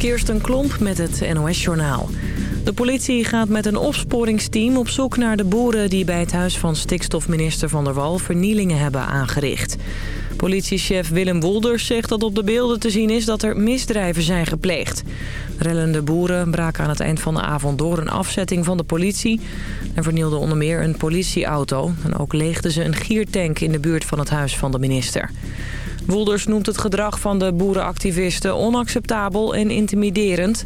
Kirsten Klomp met het NOS-journaal. De politie gaat met een opsporingsteam op zoek naar de boeren... die bij het huis van stikstofminister Van der Wal vernielingen hebben aangericht. Politiechef Willem Wolders zegt dat op de beelden te zien is dat er misdrijven zijn gepleegd. Rellende boeren braken aan het eind van de avond door een afzetting van de politie... en vernielden onder meer een politieauto. En ook leegden ze een giertank in de buurt van het huis van de minister. Wolders noemt het gedrag van de boerenactivisten onacceptabel en intimiderend.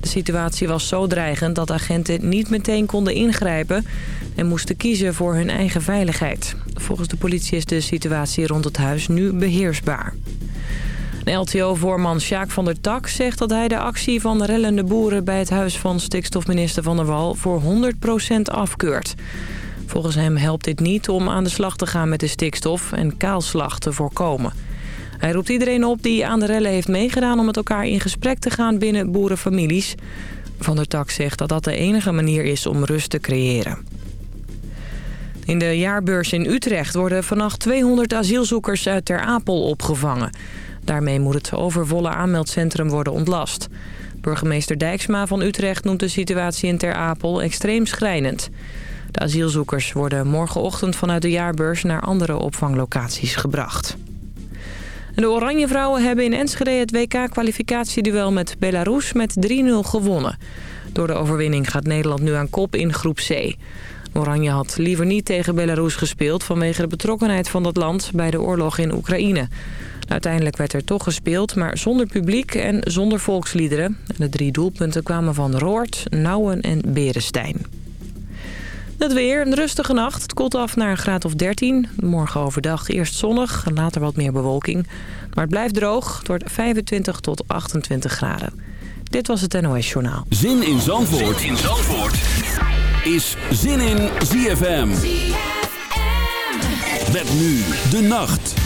De situatie was zo dreigend dat agenten niet meteen konden ingrijpen... en moesten kiezen voor hun eigen veiligheid. Volgens de politie is de situatie rond het huis nu beheersbaar. LTO-voorman Sjaak van der Tak zegt dat hij de actie van de rellende boeren... bij het huis van stikstofminister Van der Wal voor 100% afkeurt. Volgens hem helpt dit niet om aan de slag te gaan met de stikstof en kaalslag te voorkomen. Hij roept iedereen op die aan de rellen heeft meegedaan... om met elkaar in gesprek te gaan binnen boerenfamilies. Van der Tak zegt dat dat de enige manier is om rust te creëren. In de jaarbeurs in Utrecht worden vannacht 200 asielzoekers uit Ter Apel opgevangen. Daarmee moet het overvolle aanmeldcentrum worden ontlast. Burgemeester Dijksma van Utrecht noemt de situatie in Ter Apel extreem schrijnend. De asielzoekers worden morgenochtend vanuit de jaarbeurs naar andere opvanglocaties gebracht. De Oranje Vrouwen hebben in Enschede het WK-kwalificatieduel met Belarus met 3-0 gewonnen. Door de overwinning gaat Nederland nu aan kop in groep C. Oranje had liever niet tegen Belarus gespeeld vanwege de betrokkenheid van dat land bij de oorlog in Oekraïne. Uiteindelijk werd er toch gespeeld, maar zonder publiek en zonder volksliederen. De drie doelpunten kwamen van Roort, Nouwen en Berenstein. Het weer, een rustige nacht. Het koelt af naar een graad of 13. Morgen overdag eerst zonnig, later wat meer bewolking. Maar het blijft droog. Het wordt 25 tot 28 graden. Dit was het NOS Journaal. Zin in Zandvoort, zin in Zandvoort. is Zin in ZFM. ZFM. Met nu de nacht.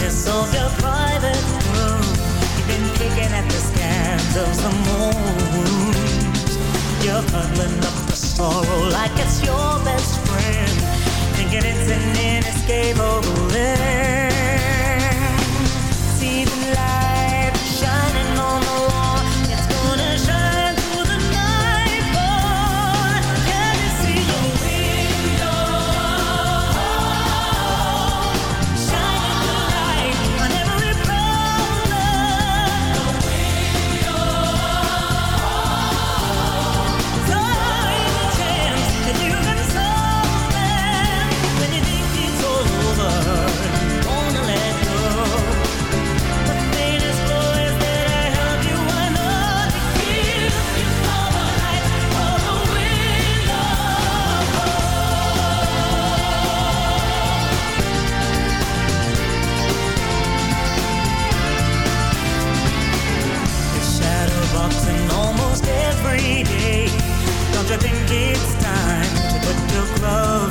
darkness of your private room. You've been picking at the scandals of the. You're cuddling up the sorrow like it's your best friend. Thinking it's an inescapable end. See the light.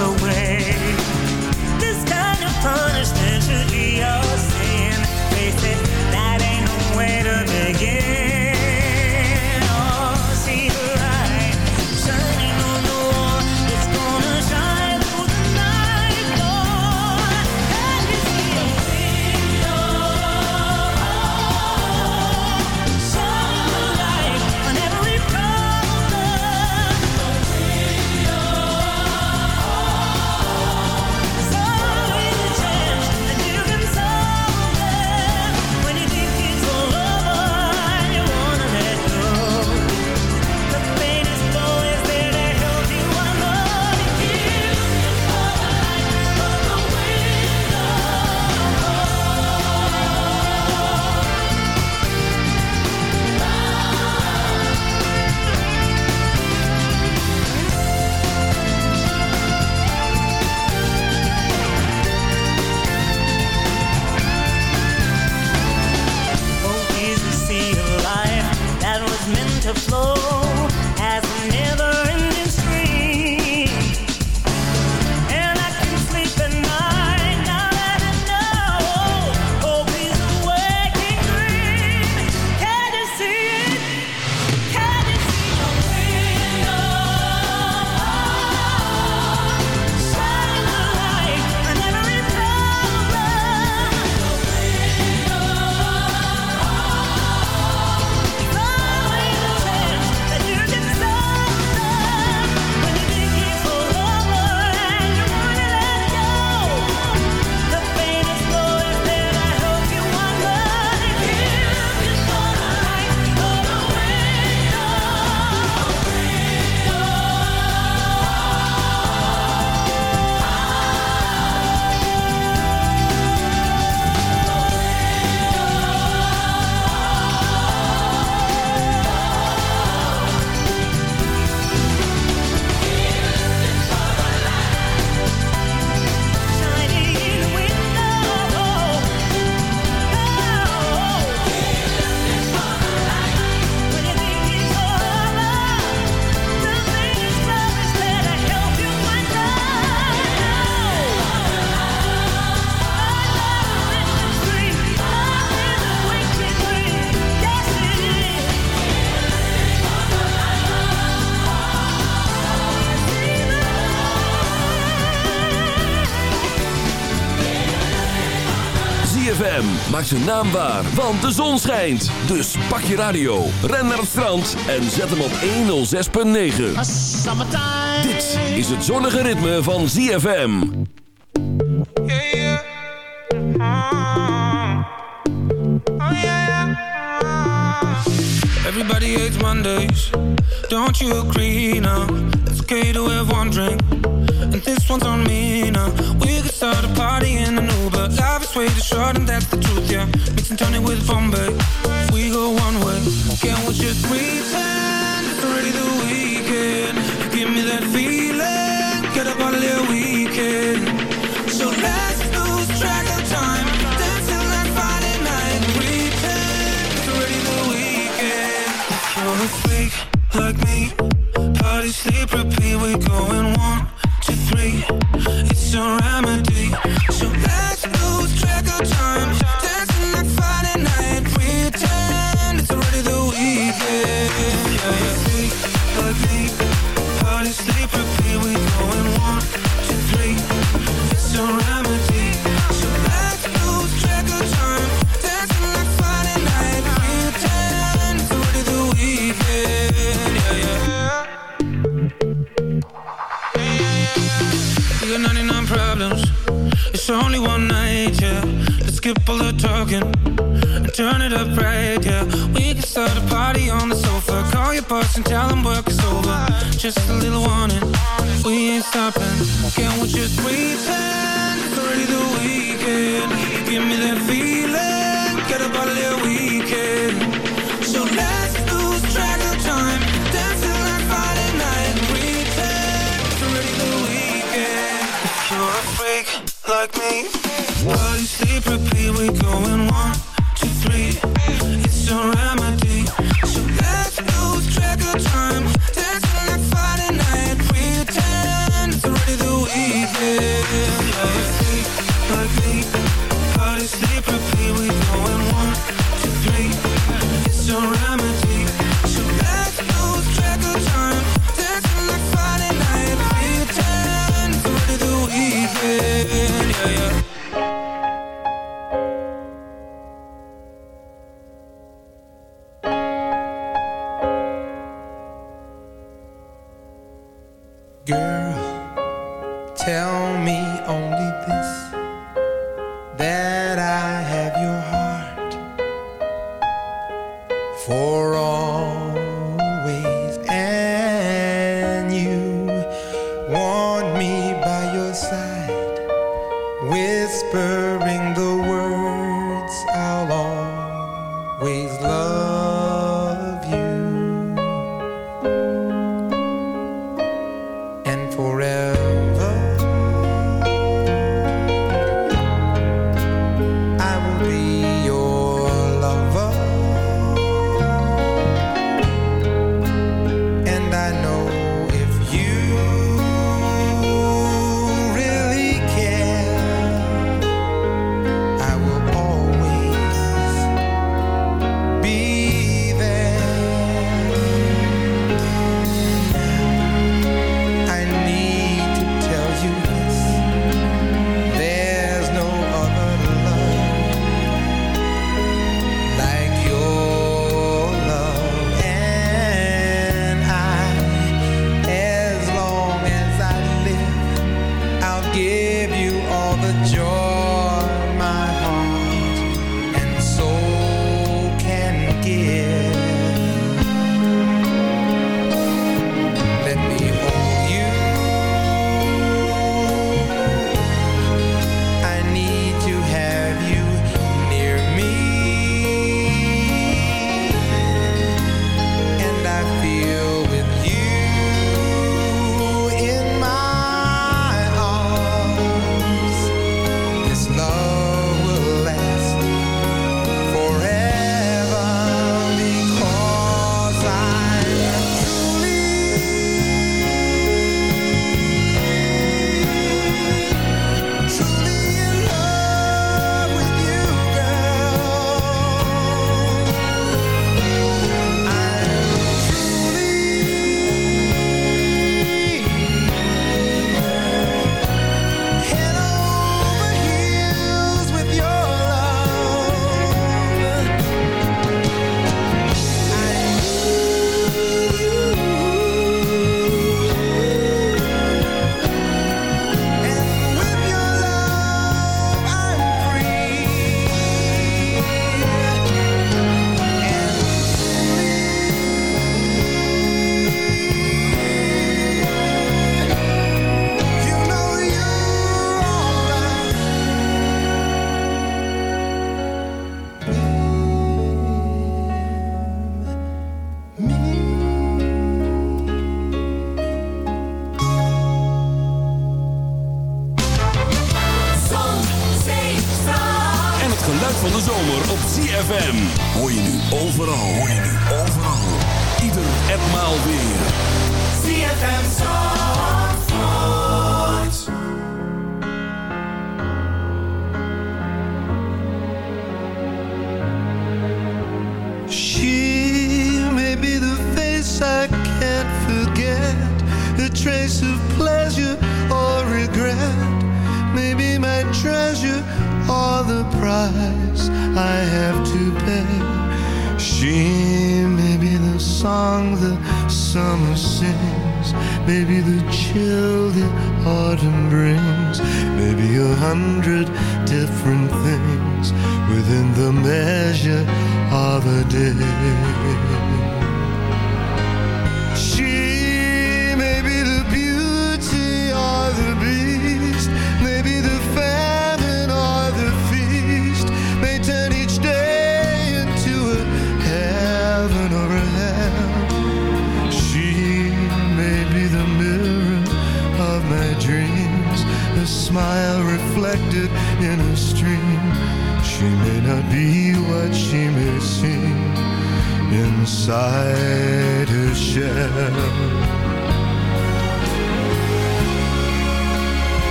away. Maak zijn naam waar, want de zon schijnt. Dus pak je radio, ren naar het strand en zet hem op 106.9. Dit is het zonnige ritme van ZFM. Yeah, yeah. Oh, yeah, Everybody hates Mondays. Don't you agree now? It's okay to have one drink. And this one's on me now. We could start a party in an Uber. Life is way too short and that's the truth, yeah. Mix and turn it with Bombay. We go one way. Can we just pretend it's already the weekend? You give me that feeling. Get up on a weekend. So let's lose track of time. Dance till that Friday night. Pretend it's already the weekend. If you're a freak like me, party, sleep, repeat. We going one could pull the drug and turn it up right, yeah. We can start a party on the sofa. Call your boss and tell him work is over. Just a little warning, we ain't stopping. Can we just pretend it's already the weekend? Give me that feeling, get a bottle of weekend. like me. Body sleep, repeat, we going one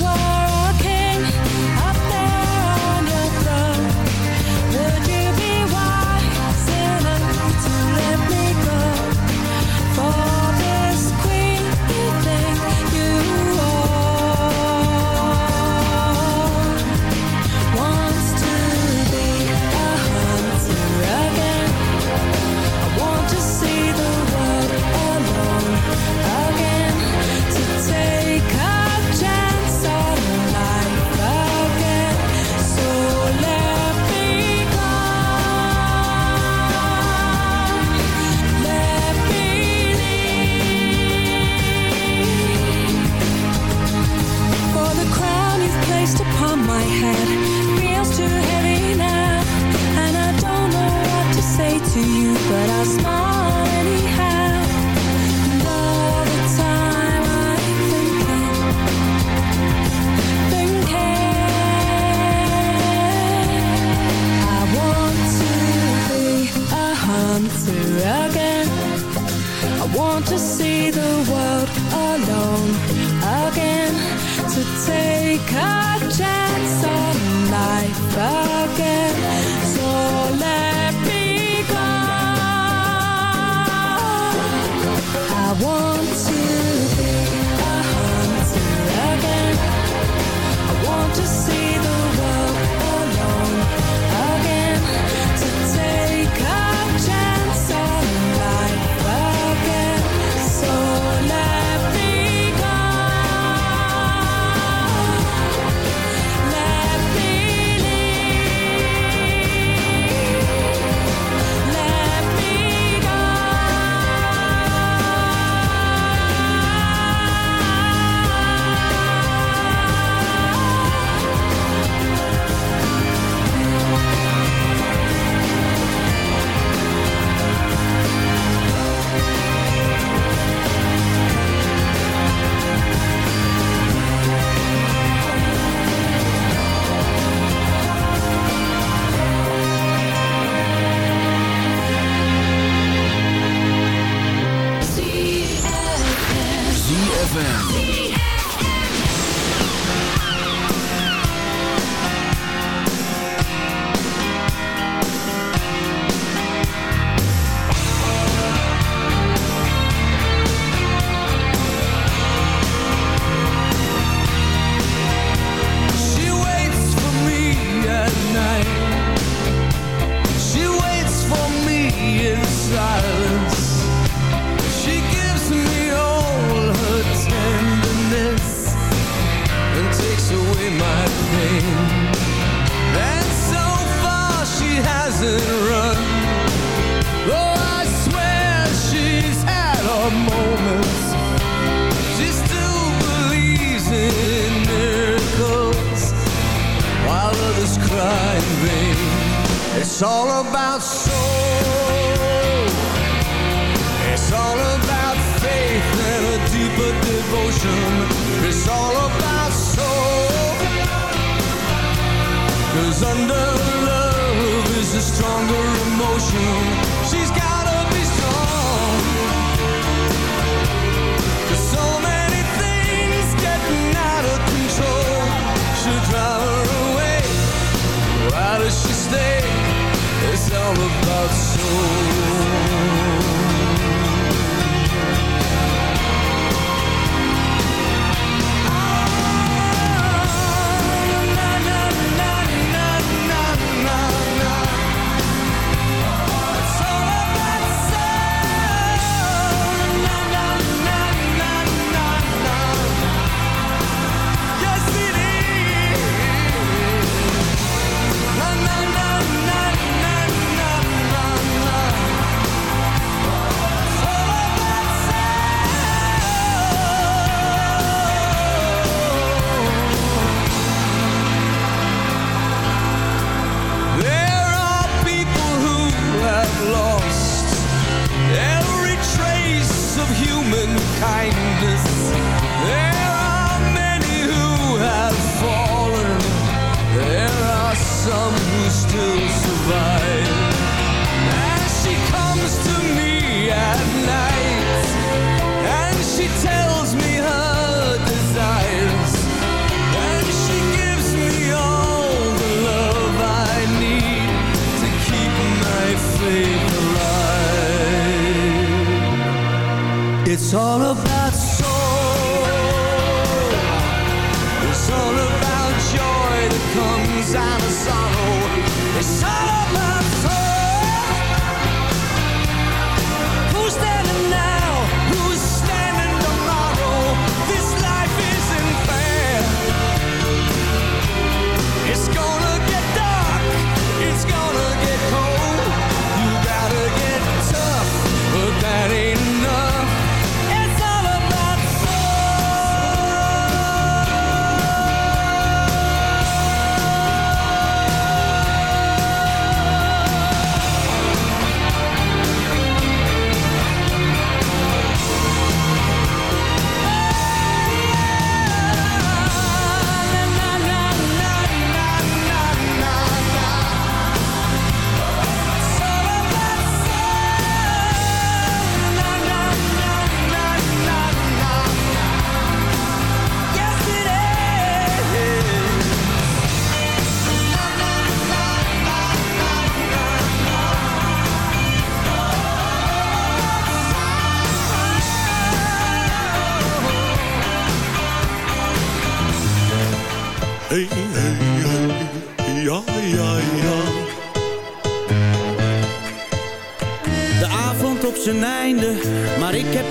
want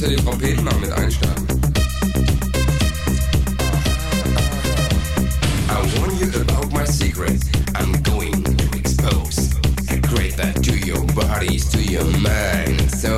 kannst ja mit. I warn you about my secret. I'm going to expose. I create that to your bodies, to your mind. So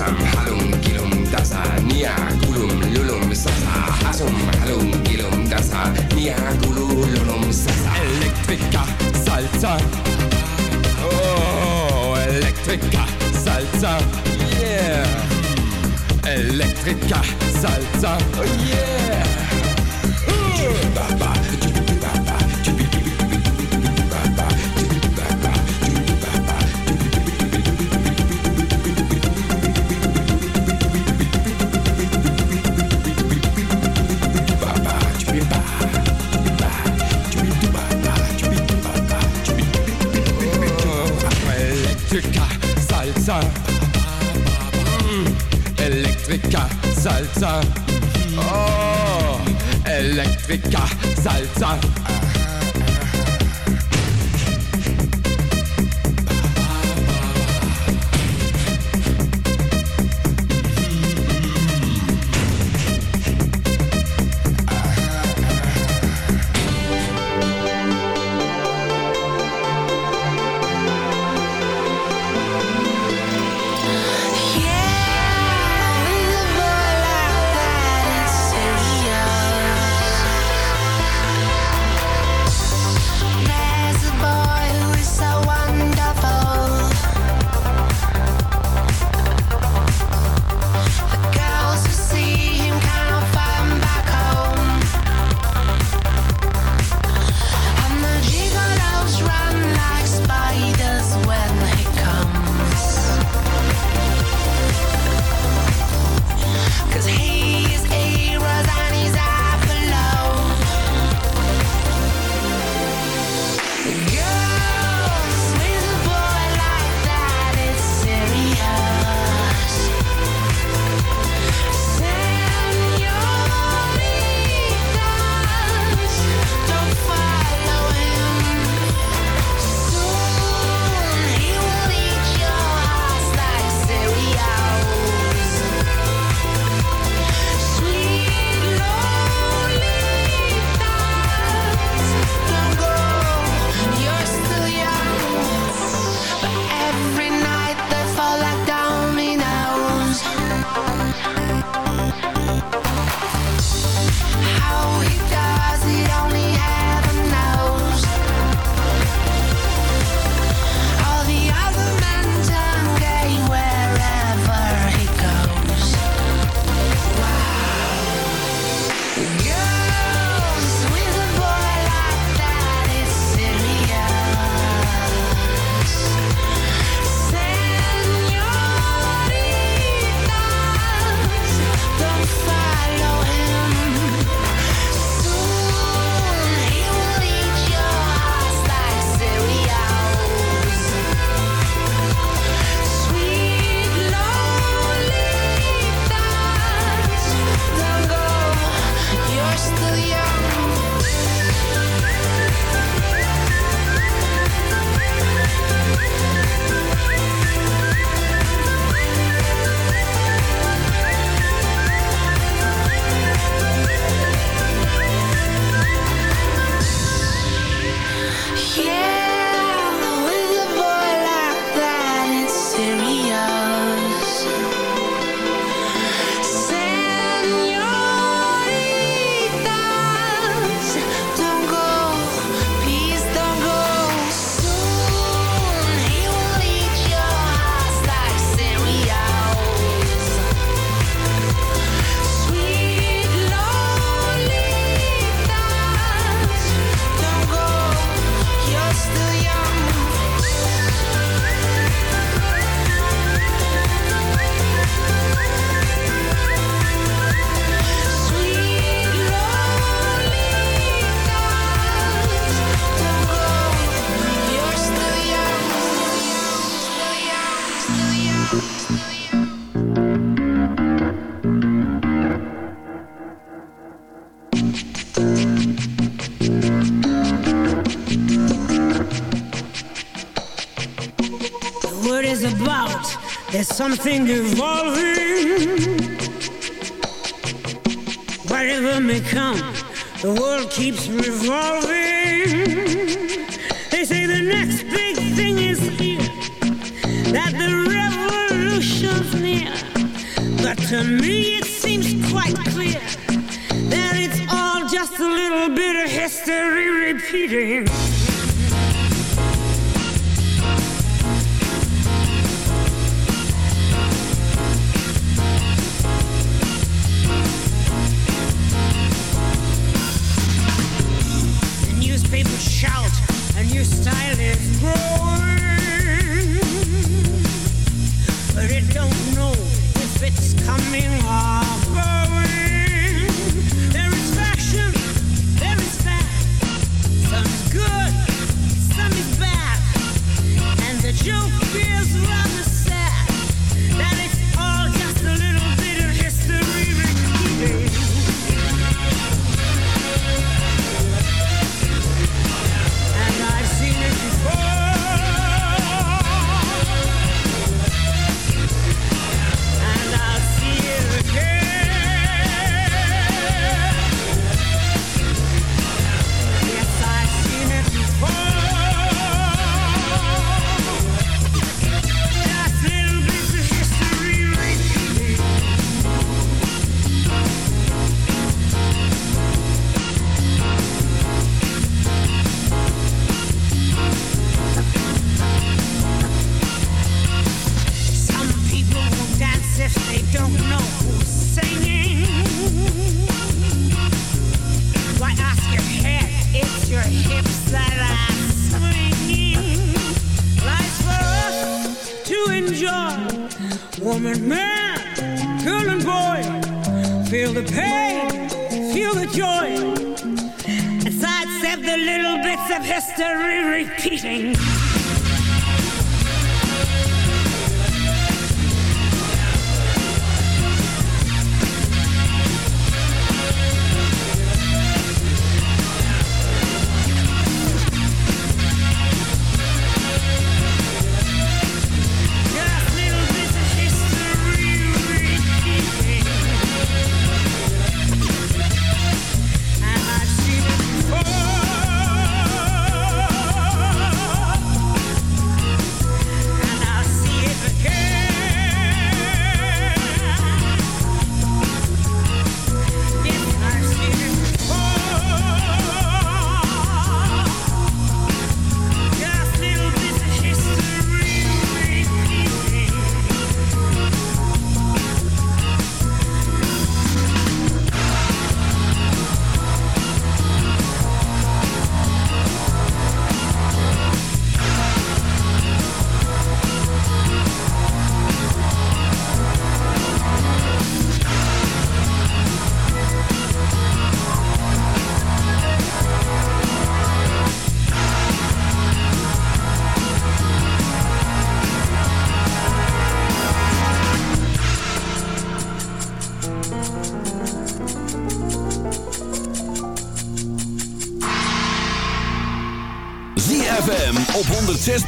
Hallo, halum gilum dasa nia gulum lulum sasa. Hasum halum gilum dasa nia gulum lulum sasa. Elektrika salsa. Oh, elektrika salsa. Yeah. Elektrika salsa. Oh yeah. Salsa. Mm. Elektrika Salza Oh, Elektrika Salsa. Something evolving. Whatever may come, the world keeps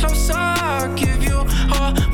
Closer, I'll give you all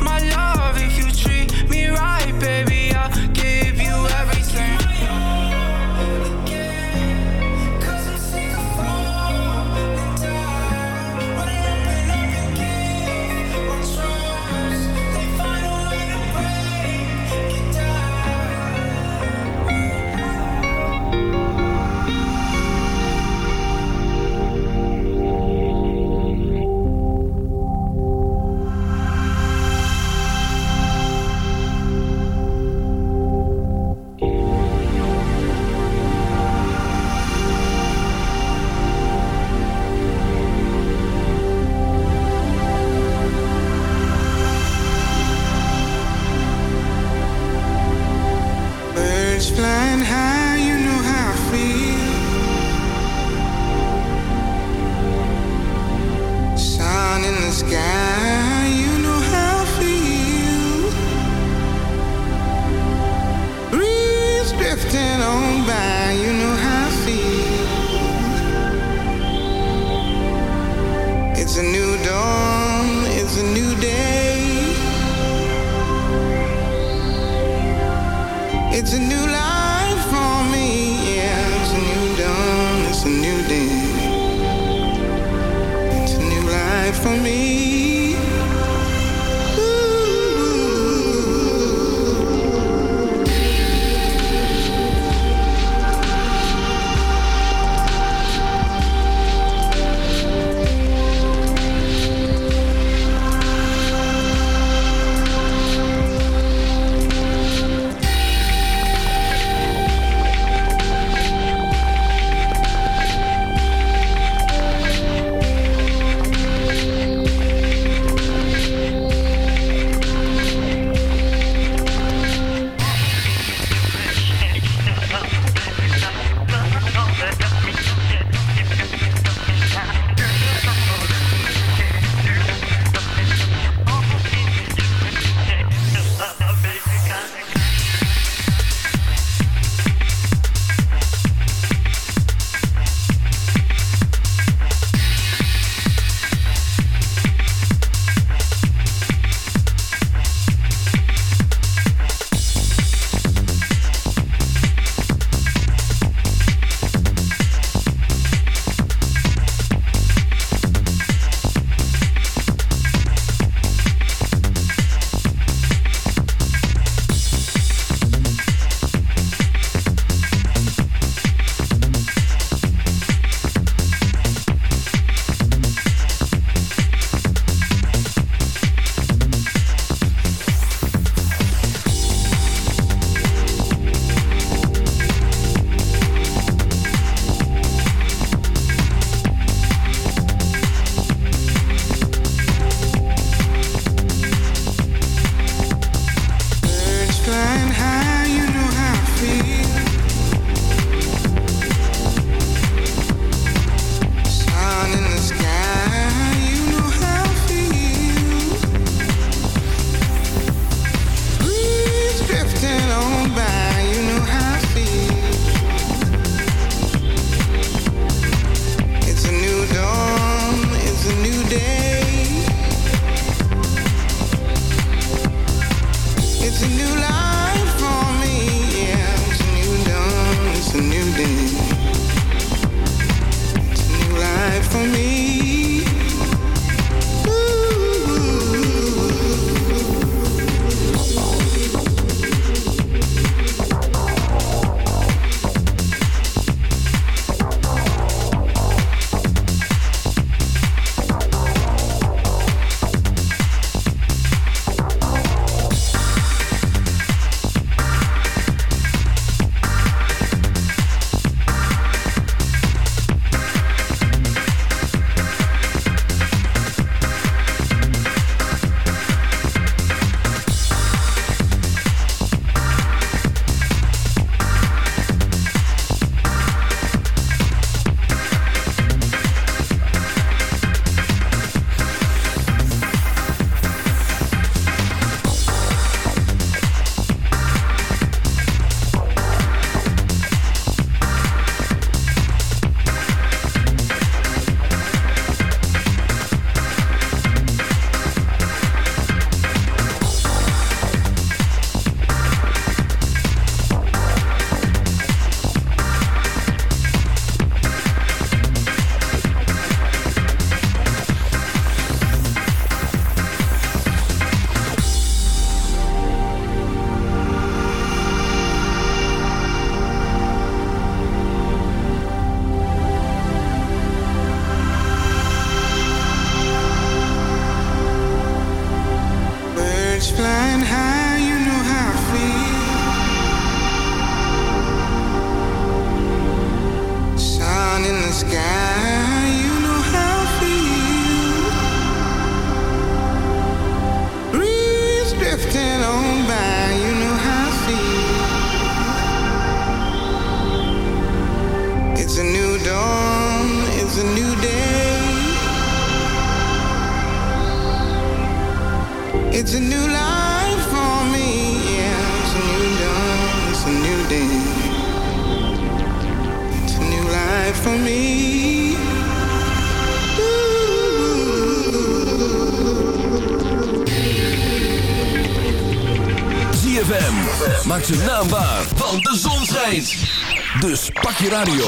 Dus pak je radio.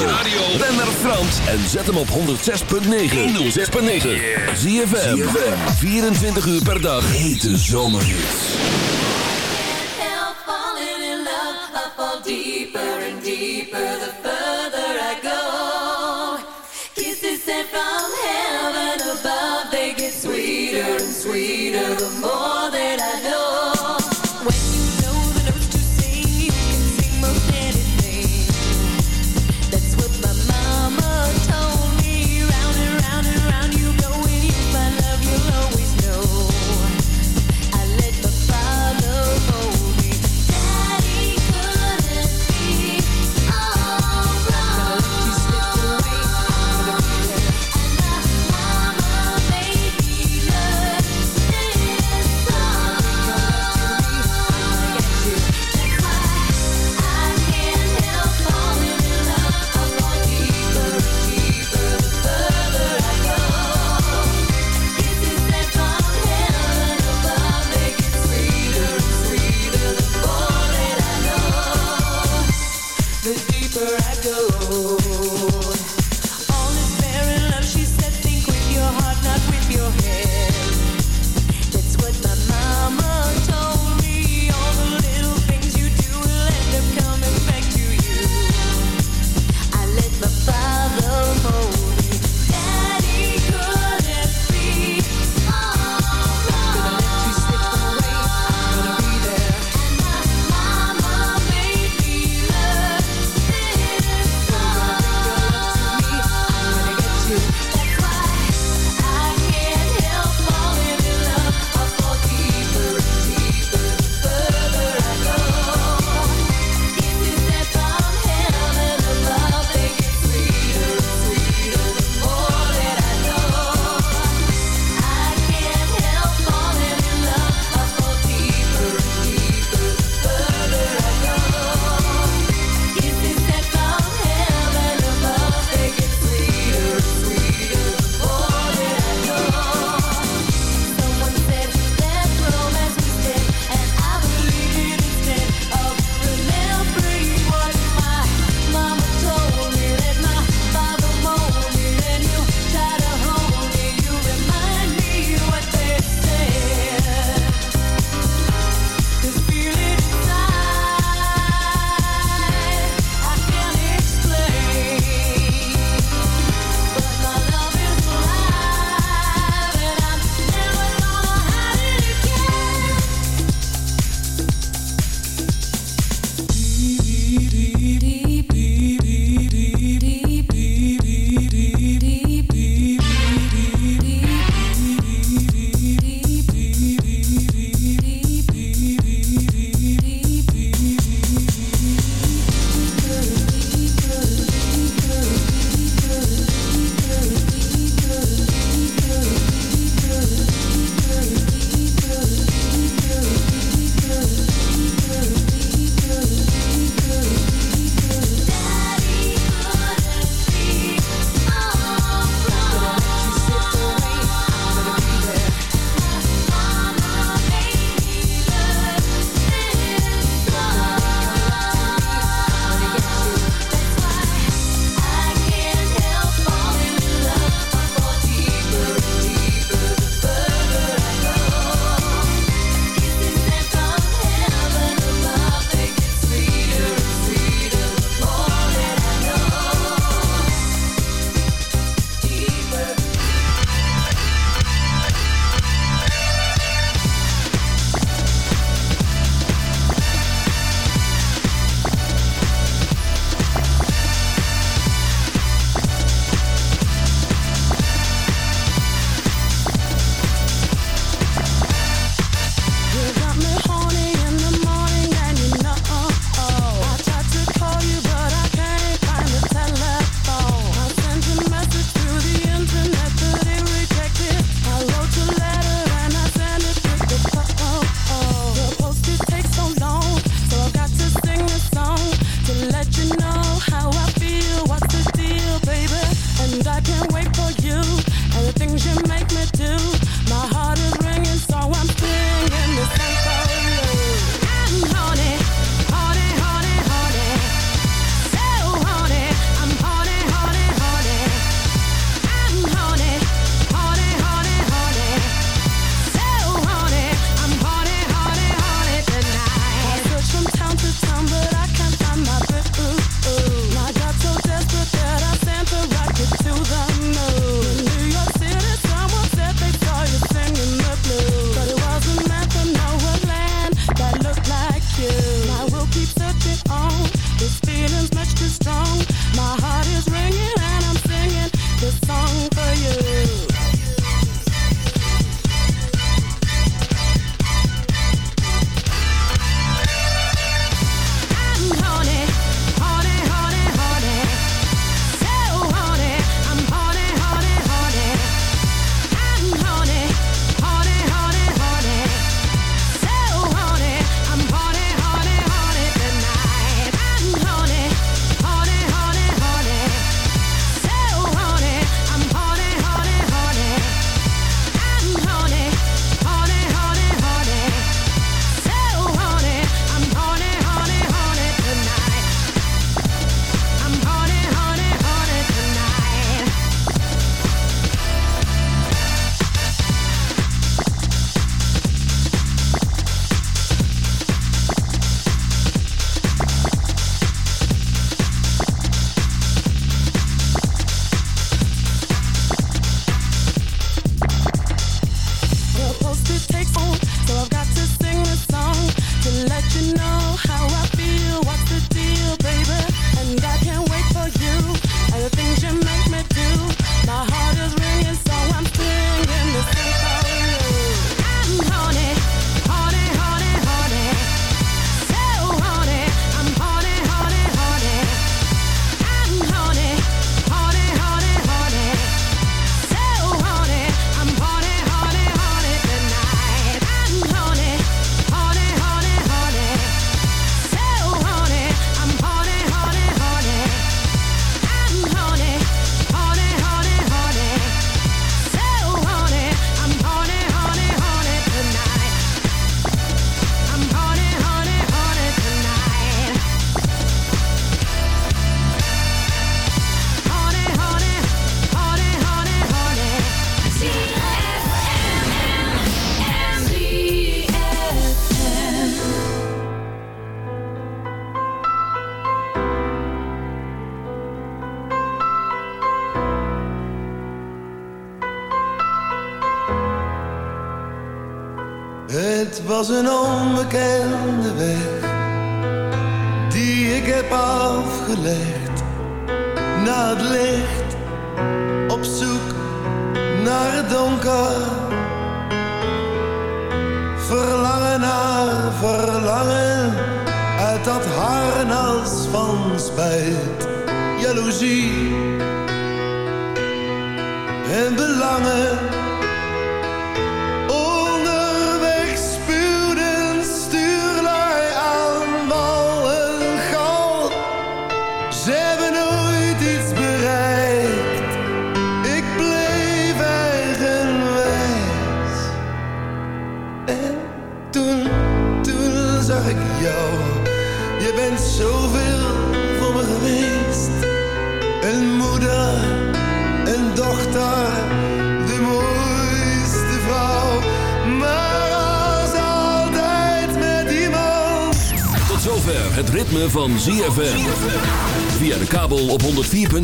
Ben naar Frans en zet hem op 106.9. 106.9. Zie je 24 uur per dag. Hete zomerhits. Falling in love. I fall deeper and deeper the further I go. Kisses sent from heaven above. They get sweeter and sweeter the more that I